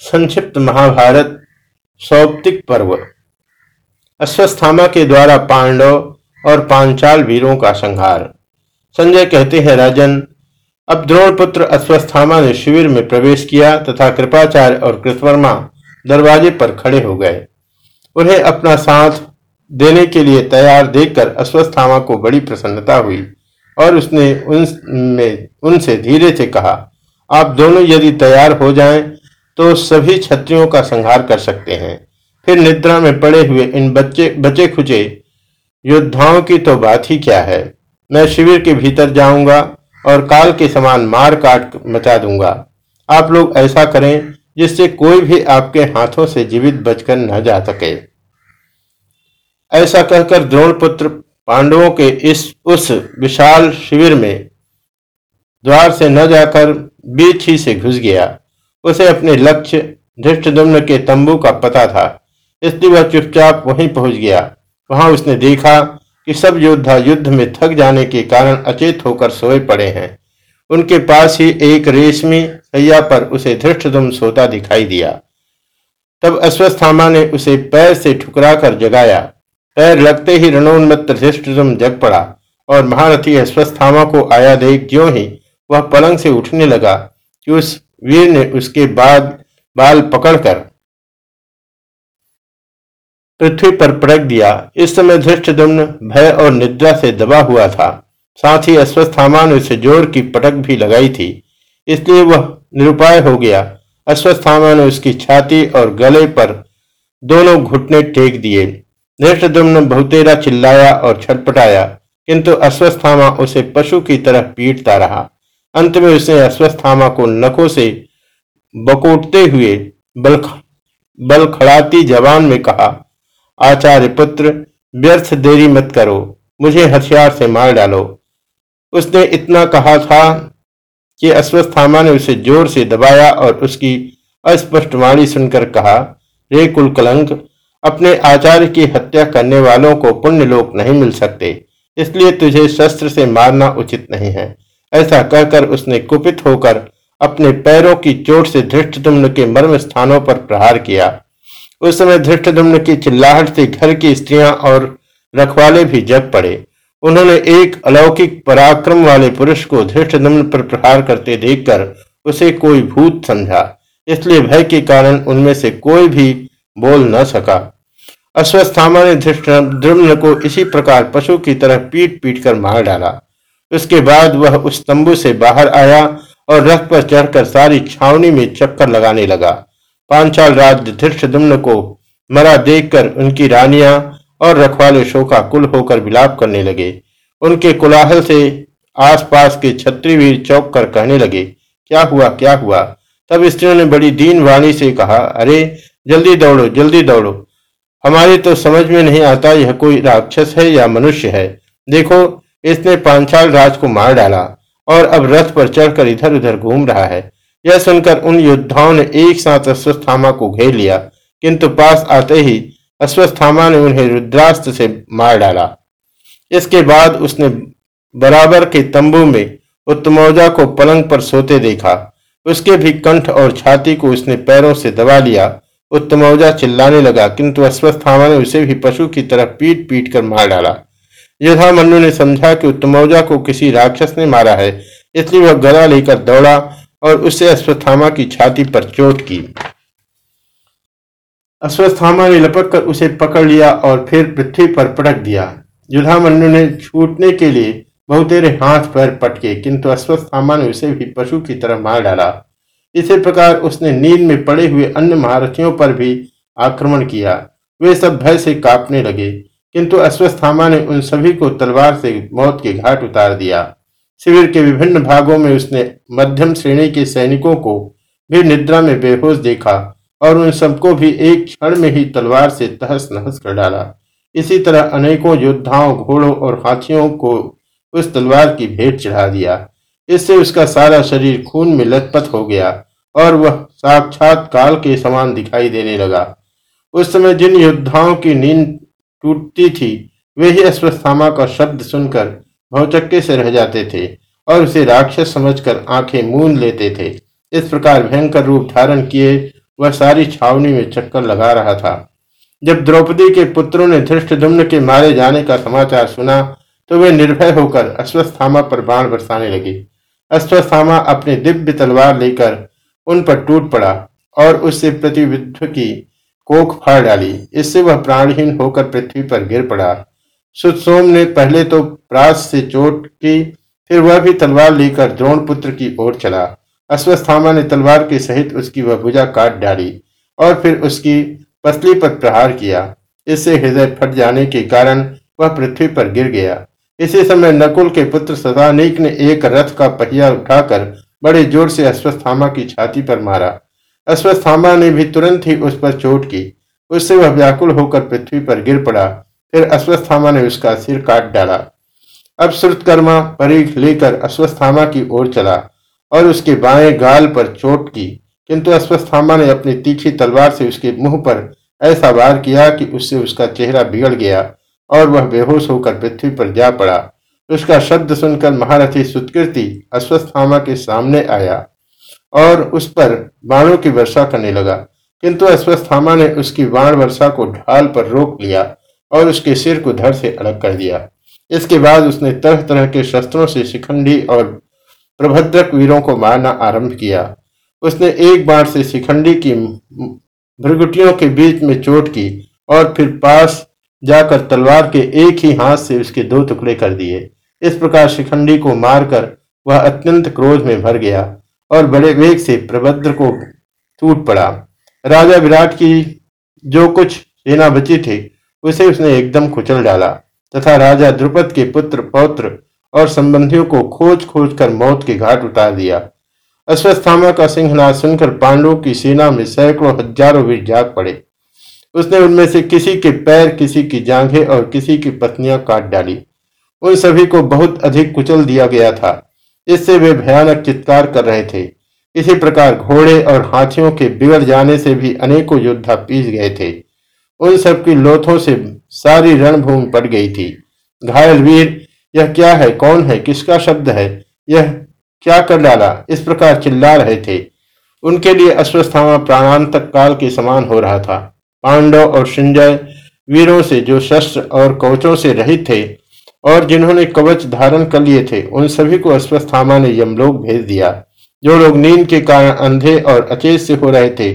संक्षिप्त महाभारत, सौप्तिक पर्व। अश्वस्थामा के द्वारा पांडव और पांचाल वीरों का संहार। संजय कहते हैं, राजन, अब द्रोणपुत्र अश्वस्थामा ने शिविर में प्रवेश किया तथा कृपाचार्य और कृतवर्मा दरवाजे पर खड़े हो गए। उन्हें अपना साथ देने के लिए तैयार देखकर अश्वस्थामा को बड़ी प्रसन्नता हुई और उसने उनमें उनसे धीरे से कहा, आप दोनों यदि तैयार हो जाएँ तो सभी छत्रियों का संहार कर सकते हैं। फिर निद्रा में पड़े हुए इन बच्चे बचे खुचे योद्धाओं की तो बात ही क्या है? मैं शिविर के भीतर जाऊँगा और काल के समान मार काट मचा दूँगा। आप लोग ऐसा करें जिससे कोई भी आपके हाथों से जीवित बचकर न जा सके। ऐसा कहकर द्रोणपुत्र पांडवों के इस, उस विशाल शिविर में द्वार से न जाकर बीच ही से घुस गया। उसे अपने लक्ष्य धृष्टदुम्न के तंबू का पता था। इसलिए वह चुपचाप वहीं पहुँच गया। वहाँ उसने देखा कि सब योद्धा युद्ध में थक जाने के कारण अचेत होकर सोए पड़े हैं। उनके पास ही एक रेशमी सैया पर उसे धृष्टदुम सोता दिखाई दिया। तब अश्वस्थामा ने उसे पैर से ठुकरा कर जगाया। पैर लगते ही रणोन्मत्त धृष्टदुम जग पड़ा और महारथी अश्वस्थामा को आया देख क्यों ही वह पलंग से उठने लगा कि उस वीर ने उसके बाद बाल पकड़कर पृथ्वी पर पटक दिया। इस समय धृष्टदुम्न भय और निद्रा से दबा हुआ था। साथ ही अश्वस्थामा ने उसे ज़ोर की पटक भी लगाई थी। इसलिए वह निरुपाय हो गया। अश्वस्थामा ने उसकी छाती और गले पर दोनों घुटने टेक दिए। धृष्टदुम्न बहुतेरा चिल्लाया और छटपटाया, किंतु अश्वस्थामा उसे पशु की तरह पीटता रहा। अंत में उसने अश्वस्थामा को नखों से बकोटते हुए बल बल खड़ाती जवान में कहा, आचार्य पुत्र, व्यर्थ देरी मत करो, मुझे हथियार से मार डालो। उसने इतना कहा था कि अश्वस्थामा ने उसे ज़ोर से दबाया और उसकी अस्पष्ट वाणी सुनकर कहा, रे कुल कलंक अपने आचार्य की हत्या करने वालों को पुण्य लोक नहीं मिल सकते, इसलिए तुझे शस्त्र से मारना उचित नहीं है। ऐसा कहकर उसने कुपित होकर अपने पैरों की चोट से धृष्टदुम्न के मर्म स्थानों पर प्रहार किया। उस समय धृष्टदुम्न की चिल्लाहट से घर की स्त्रियाँ और रखवाले भी जग पड़े। उन्होंने एक अलौकिक पराक्रम वाले पुरुष को धृष्टदुम्न पर प्रहार करते देखकर उसे कोई भूत समझा। इसलिए भय के कारण उनमें से कोई भी बोल न सका। अश्वस्थामा ने धृष्टद्रुम्न को इसी प्रकार पशु की तरह पीट पीट कर मार डाला। उसके बाद वह उस तंबू से बाहर आया और रथ पर चढ़कर सारी छावनी में चक्कर लगाने लगा। पांचाल राज को मरा देखकर उनकी रानियाँ और रखवाले शोका कुल होकर विलाप करने लगे। उनके कुलाहल से आसपास के छत्रीवीर चौक कर कहने लगे, क्या हुआ क्या हुआ? तब स्त्रियों ने बड़ी दीन वाणी से कहा, अरे, जल्दी दौड़ो जल्दी दौड़ो। हमारी तो समझ में नहीं आता यह कोई राक्षस है या मनुष्य है। देखो इसने पांचाल राज को मार डाला और अब रथ पर चढ़कर इधर उधर घूम रहा है। यह सुनकर उन योद्धाओं ने एक साथ अश्वस्थामा को घेर लिया, किंतु पास आते ही अश्वस्थामा ने उन्हें रुद्रास्त्र से मार डाला। इसके बाद उसने बराबर के तंबू में उत्तमौजा को पलंग पर सोते देखा। उसके भी कंठ और छाती को उसने पैरों से दबा लिया। उत्तमौजा चिल्लाने लगा, किंतु अश्वस्थामा ने उसे भी पशु की तरह पीट पीट कर मार डाला। योधा मनु ने समझा कि उत्तमौजा को किसी राक्षस ने मारा है, इसलिए वह गला लेकर दौड़ा और उससे अश्वत्थामा की छाती पर चोट की। अश्वत्थामा ने लपक कर उसे पकड़ लिया और फिर पृथ्वी पर पटक दिया। युधामन्यु ने छूटने के लिए बहुतेरे हाथ पैर पटके, किंतु अश्वत्थामा ने उसे भी पशु की तरह मार डाला। इसी प्रकार उसने नींद में पड़े हुए अन्य महारथियों पर भी आक्रमण किया। वे सब भय से कांपने लगे। किंतु अश्वस्थामा ने उन सभी को तलवार से मौत के घाट उतार दिया। शिविर के विभिन्न भागों में उसने मध्यम श्रेणी के सैनिकों को भी निद्रा में बेहोश देखा और उन सबको भी एक क्षण में ही तलवार से तहस नहस कर डाला। इसी तरह अनेकों योद्धाओं, घोड़ों और हाथियों को उस तलवार की भेंट चढ़ा दिया। इससे उसका सारा शरीर खून में लथपथ हो गया और वह साक्षात काल के समान दिखाई देने लगा। उस समय जिन योद्धाओं की नींद टूटती थी। वे ही अश्वस्थामा का शब्द सुनकर भौचक्के से रह जाते थे और उसे राक्षस समझकर आँखें मूंद लेते थे। इस प्रकार भयंकर रूप धारण किए वह सारी छावनी में चक्कर लगा रहा था। जब द्रौपदी के पुत्रों ने धृष्टधुम्न के मारे जाने का समाचार सुना तो वे निर्भय होकर अश्वस्थामा पर बाण बरसाने लगे। अश्वस्थामा अपने दिव्य तलवार लेकर उन पर टूट पड़ा और उससे प्रतिविध की कोख फाड़ डाली। इससे वह प्राणहीन होकर पृथ्वी पर गिर पड़ा। सुतसोम ने पहले तो प्रास से चोट की, फिर वह भी तलवार लेकर द्रोण पुत्र की ओर चला। अश्वस्थामा ने तलवार के सहित उसकी वह भुजा काट डाली और फिर उसकी पसली पर प्रहार किया। इससे हृदय फट जाने के कारण वह पृथ्वी पर गिर गया। इसी समय नकुल के पुत्र सदानिक ने एक रथ का पहिया उठाकर बड़े ज़ोर से अश्वस्थामा की छाती पर मारा। अश्वस्थामा ने भी तुरंत ही उस पर चोट की। उससे वह व्याकुल होकर पृथ्वी पर गिर पड़ा। फिर अश्वस्थामा ने उसका सिर काट डाला। अब श्रुतकर्मा परीख लेकर अश्वस्थामा की ओर चला और उसके बाएँ गाल पर चोट की। किंतु अश्वस्थामा ने अपनी तीखी तलवार से उसके मुँह पर ऐसा वार किया कि उससे उसका चेहरा बिगड़ गया और वह बेहोश होकर पृथ्वी पर जा पड़ा। उसका शब्द सुनकर महारथी सुत्कृति अश्वस्थामा के सामने आया। और उस पर बाणों की वर्षा करने लगा। किंतु अश्वस्थामा ने उसकी बाण वर्षा को ढाल पर रोक लिया और उसके सिर को धड़ से अलग कर दिया। इसके बाद उसने तरह तरह के शस्त्रों से शिखंडी और प्रभद्रक वीरों को मारना आरंभ किया। उसने एक बार से शिखंडी की भ्रगुटियों के बीच में चोट की और फिर पास जाकर तलवार के एक ही हाथ से उसके दो टुकड़े कर दिए। इस प्रकार शिखंडी को मारकर वह अत्यंत क्रोध में भर गया। और बड़े वेग से प्रभद्र को टूट पड़ा। राजा विराट की जो कुछ सेना बची थी, उसे उसने एकदम कुचल डाला तथा राजा द्रुपद के पुत्र, पौत्र और संबंधियों को खोज खोज कर मौत के घाट उतार दिया। अश्वस्थामा का सिंहनाथ सुनकर पांडवों की सेना में सैकड़ों हज़ारों वीर जाग पड़े। उसने उनमें से किसी के पैर, किसी की जांघें और किसी की पत्नियाँ काट डाली। उन सभी को बहुत अधिक कुचल दिया गया था। इससे वे भयानक चित्कार कर रहे थे। इसी प्रकार घोड़े और हाथियों के बिगड़ जाने से भी अनेकों योद्धा पीस गए थे। उन सबकी लोथों से सारी रणभूमि पड़ गई थी। घायल वीर, यह क्या है, कौन है, किसका शब्द है, यह क्या कर डाला, इस प्रकार चिल्ला रहे थे। उनके लिए अश्वस्थामा प्राणांतक काल के समान हो रहा था। पांडव और संजय वीरों से जो शस्त्र और कवचों से रहित थे और जिन्होंने कवच धारण कर लिए थे, उन सभी को अश्वस्थामा ने यमलोक भेज दिया। जो लोग नींद के कारण अंधे और अचेत से हो रहे थे,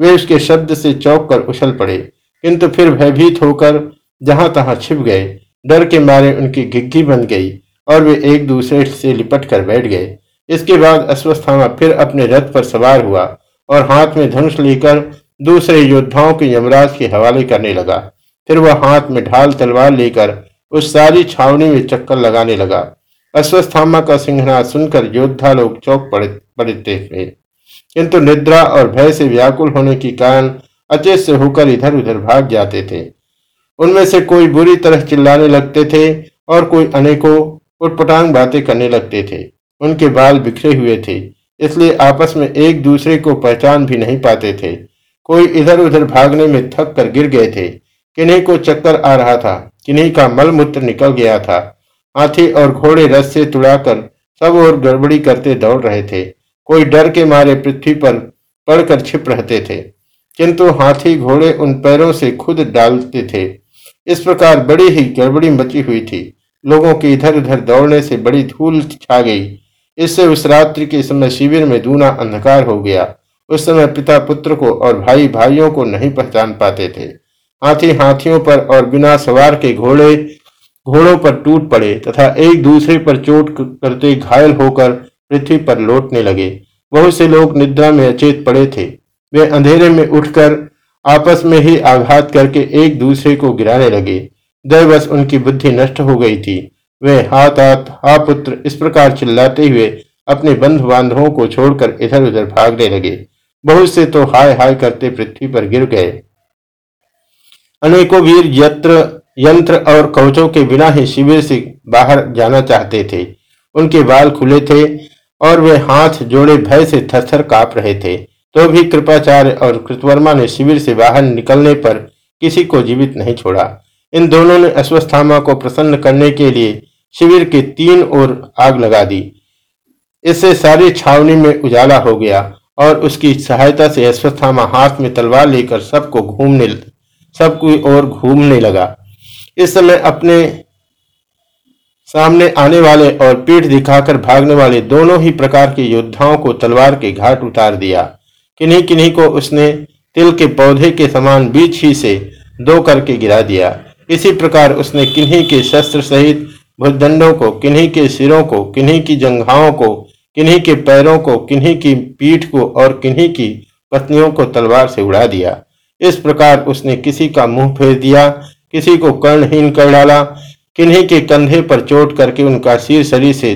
वे उसके शब्द से चौक कर उछल पड़े। किंतु फिर भयभीत होकर जहाँ तहां छिप गए। डर के मारे उनकी घिग्घी बन गई और वे एक दूसरे से लिपट कर बैठ गए। इसके बाद अश्वस्थामा फिर अपने रथ पर सवार हुआ और हाथ में धनुष लेकर दूसरे योद्धाओं के यमराज के हवाले करने लगा। फिर वह हाथ में ढाल तलवार लेकर उस सारी छावनी में चक्कर लगाने लगा। अश्वस्थामा का सिंहनाद सुनकर योद्धा लोग चौक पड़े पड़ते थे। किंतु निद्रा और भय से व्याकुल होने के कारण अचेत से होकर इधर उधर भाग जाते थे। उनमें से कोई बुरी तरह चिल्लाने लगते थे और कोई अनेकों उटपटांग बातें करने लगते थे। उनके बाल बिखरे हुए थे, इसलिए आपस में एक दूसरे को पहचान भी नहीं पाते थे। कोई इधर उधर भागने में थक कर गिर गए थे। किन्हीं को चक्कर आ रहा था। किन्हीं का मलमूत्र निकल गया था। हाथी और घोड़े रस से तुड़ाकर सब और गड़बड़ी करते दौड़ रहे थे। कोई डर के मारे पृथ्वी पर पड़कर छिप रहते थे। किंतु हाथी घोड़े उन पैरों से खुद डालते थे। इस प्रकार बड़ी ही गड़बड़ी मची हुई थी। लोगों के इधर उधर दौड़ने से बड़ी धूल छा गई। इससे उस रात्रि के समय शिविर में दूना अंधकार हो गया। उस समय पिता पुत्र को और भाई भाइयों को नहीं पहचान पाते थे। हाथी हाथियों पर और बिना सवार के घोड़े, घोड़ों पर टूट पड़े तथा एक दूसरे पर चोट करते घायल होकर पृथ्वी पर लौटने लगे। बहुत से लोग निद्रा में अचेत पड़े थे। वे अंधेरे में उठकर आपस में ही आघात करके एक दूसरे को गिराने लगे। दैवश उनकी बुद्धि नष्ट हो गई थी। वे हाथ हाथ हा पुत्र इस प्रकार चिल्लाते हुए अपने बंधु बांधवों को छोड़कर इधर उधर भागने लगे। बहुत से तो हाय हाय करते पृथ्वी पर गिर गए। अनेकों वीर यत्र, यंत्र और कवचों के बिना ही शिविर से बाहर जाना चाहते थे। उनके बाल खुले थे और वे हाथ जोड़े भय से थरथर काप रहे थे। तो भी कृपाचार्य और कृतवर्मा ने शिविर से बाहर निकलने पर किसी को जीवित नहीं छोड़ा। इन दोनों ने अश्वस्थामा को प्रसन्न करने के लिए शिविर के तीन ओर आग लगा दी। इससे सारी छावनी में उजाला हो गया और उसकी सहायता से अश्वस्थामा हाथ में तलवार लेकर सबको घूमने सबको और घूमने लगा। इस समय अपने सामने आने वाले और पीठ दिखाकर भागने वाले दोनों ही प्रकार के योद्धाओं को तलवार के घाट उतार दिया। किन्हीं किन्हीं को उसने तिल के पौधे के समान बीच ही से दो करके गिरा दिया। इसी प्रकार उसने किन्हीं के शस्त्र सहित भुजदंडों को, किन्हीं के सिरों को, किन्हीं की जंघाओं को, किन्हीं के पैरों को, किन्हीं की पीठ को और किन्हीं की पत्नियों को तलवार से उड़ा दिया। इस प्रकार उसने किसी का मुँह फेर दिया, किसी को कर्णहीन कर डाला, किन्हीं के कंधे पर चोट करके उनका सिर शरीर से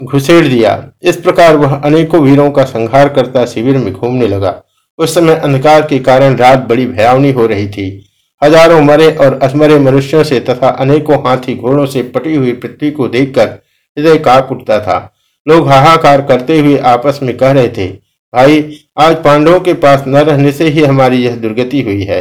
घुसेड़ दिया। इस प्रकार वह अनेकों वीरों का संहार करता शिविर में घूमने लगा। उस समय अंधकार के कारण रात बड़ी भयावनी हो रही थी। हज़ारों मरे और असमरे मनुष्यों से तथा अनेकों हाथी घोड़ों से पटी हुई पृथ्वी को देखकर हृदय काप उठता था। लोग हाहाकार करते हुए आपस में कह रहे थे भाई, आज पांडवों के पास न रहने से ही हमारी यह दुर्गति हुई है।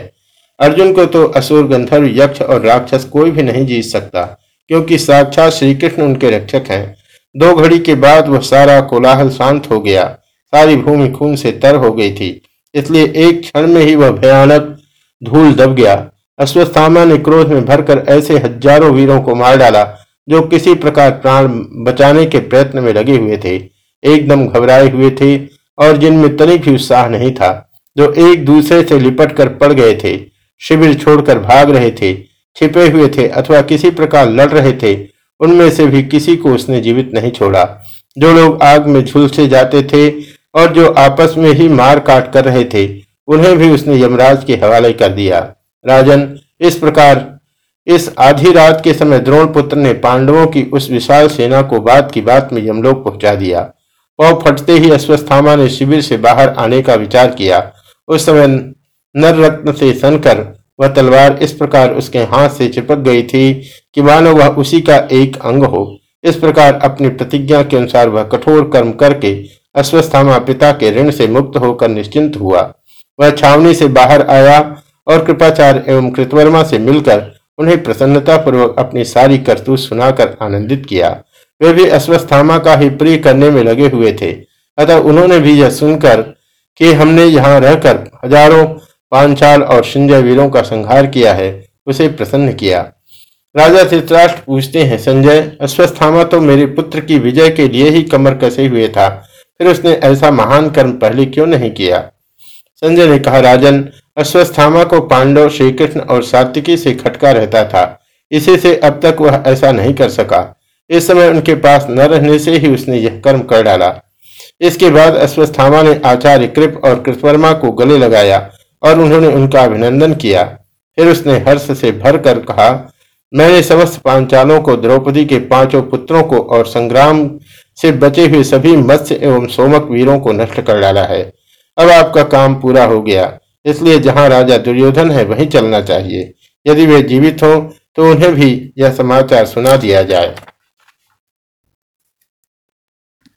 अर्जुन को तो असुर, गंधर्व, यक्ष और राक्षस कोई भी नहीं जीत सकता, क्योंकि साक्षात श्री कृष्ण उनके रक्षक हैं। दो घड़ी के बाद वह सारा कोलाहल शांत हो गया। सारी भूमि खून से तर हो गई थी, इसलिए एक क्षण में ही वह भयानक धूल दब गया। अश्वस्थामा ने क्रोध में भरकर ऐसे हज़ारों वीरों को मार डाला, जो किसी प्रकार प्राण बचाने के प्रयत्न में लगे हुए थे। एकदम घबराए हुए थे और जिनमें तनिक भी उत्साह नहीं था, जो एक दूसरे से लिपट कर पड़ गए थे, शिविर छोड़कर भाग रहे थे, छिपे हुए थे अथवा किसी प्रकार लड़ रहे थे, उनमें से भी किसी को उसने जीवित नहीं छोड़ा। जो लोग आग में झुलसे जाते थे और जो आपस में ही मार काट कर रहे थे, उन्हें भी उसने यमराज के हवाले कर दिया। राजन, इस प्रकार, इस आधी रात के समय द्रोण पुत्र ने पांडवों की उस विशाल सेना को बात की बात में यमलोक पहुँचा दिया। पौ फटते ही अश्वस्थामा ने शिविर से बाहर आने का विचार किया। उस समय नर रत्न से सनकर वह तलवार इस प्रकार उसके हाथ से चिपक गई थी कि मानो वह उसी का एक अंग हो। इस प्रकार अपनी प्रतिज्ञा के अनुसार वह कठोर कर्म करके अश्वस्थामा पिता के ऋण से मुक्त होकर निश्चिंत हुआ। वह छावनी से बाहर आया और कृपाचार्य एवं कृतवर्मा से मिलकर उन्हें प्रसन्नता पूर्वक अपनी सारी करतूत सुनाकर आनंदित किया। वे भी अश्वस्थामा का ही प्रिय करने में लगे हुए थे। अतः उन्होंने भी यह सुनकर कि हमने यहाँ रहकर हज़ारों पांचाल और संजय वीरों का संहार किया है, उसे प्रसन्न किया। राजा धृतराष्ट्र पूछते हैं, संजय, अश्वस्थामा तो मेरे पुत्र की विजय के लिए ही कमर कसे हुए था, फिर उसने ऐसा महान कर्म पहले क्यों नहीं किया? संजय ने कहा, राजन, अश्वस्थामा को पांडव श्री कृष्ण और सात्विकी से खटका रहता था, इसी से अब तक वह ऐसा नहीं कर सका। इस समय उनके पास न रहने से ही उसने यह कर्म कर डाला। इसके बाद अश्वस्थामा ने आचार्य कृप और कृष्णवर्मा को गले लगाया और उन्होंने उनका अभिनंदन किया। फिर उसने हर्ष से भर कर कहा, मैंने समस्त पांचालों को द्रौपदी के पाँचों पुत्रों को और संग्राम से बचे हुए सभी मत्स्य एवं सोमक वीरों को नष्ट कर डाला है। अब आपका काम पूरा हो गया। इसलिए जहाँ राजा दुर्योधन है, वहीं चलना चाहिए। यदि वे जीवित हो तो उन्हें भी यह समाचार सुना दिया जाए।